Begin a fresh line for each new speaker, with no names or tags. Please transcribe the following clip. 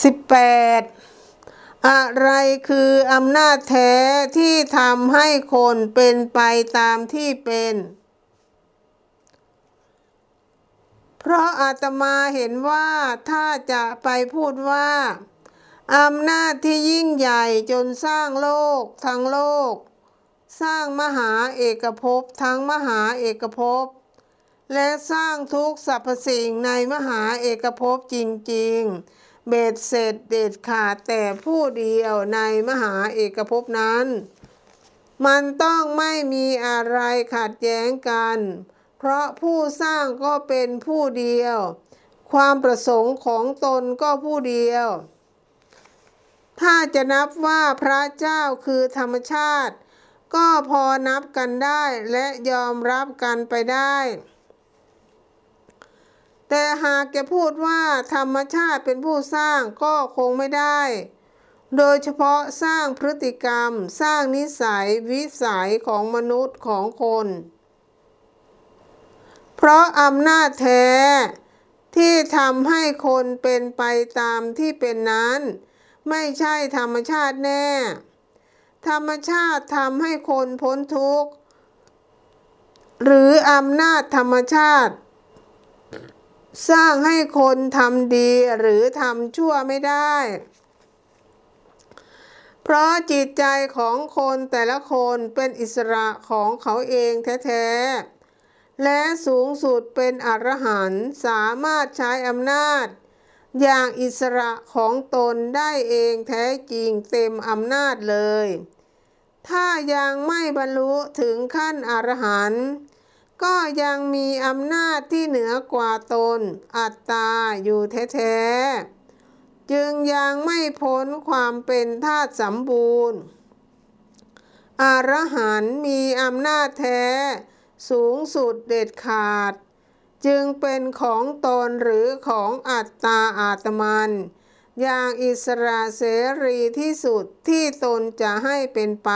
18. อะไรคืออำนาจแท้ที่ทำให้คนเป็นไปตามที่เป็น เพราะอาตมาเห็นว่าถ้าจะไปพูดว่าอำนาจที่ยิ่งใหญ่จนสร้างโลกทั้งโลก สร้างมหาเอกภพทั้งมหาเอกภพ และสร้างทุกสรรพสิ่งในมหาเอกภพจริง ๆ เบ็ดเสร็จเด็ดขาดแต่ผู้เดียวในมหาเอกภพนั้น มันต้องไม่มีอะไรขัดแย้งกัน เพราะผู้สร้างก็เป็นผู้เดียว ความประสงค์ของตนก็ผู้เดียว ถ้าจะนับว่าพระเจ้าคือธรรมชาติ ก็พอนับกันได้และยอมรับกันไปได้ แต่หากจะพูดว่าธรรมชาติเป็นผู้สร้างก็คงไม่ได้ โดยเฉพาะสร้างพฤติกรรม สร้างนิสัยวิสัยของมนุษย์ของคน เพราะอำนาจแท้ที่ทำให้คนเป็นไปตามที่เป็นนั้น ไม่ใช่ธรรมชาติแน่ ธรรมชาติทำให้คนพ้นทุกข์ หรืออำนาจธรรมชาติ สร้างให้คนทำดีหรือทำชั่วไม่ได้ เพราะจิตใจของคนแต่ละคนเป็นอิสระของเขาเองแท้ๆ และสูงสุดเป็นอรหันต์สามารถใช้อำนาจ อย่างอิสระของตนได้เองแท้จริงเต็มอำนาจเลย ถ้ายังไม่บรรลุถึงขั้นอรหันต์ ก็ยังมีอำนาจที่เหนือกว่าตนอัตตาอยู่แท้ๆ จึงยังไม่พ้นความเป็นธาตุสมบูรณ์ อรหันต์มีอำนาจแท้ สูงสุดเด็ดขาด จึงเป็นของตนหรือของอัตตาอาตมัน อย่างอิสระเสรีที่สุดที่ตนจะให้เป็นไป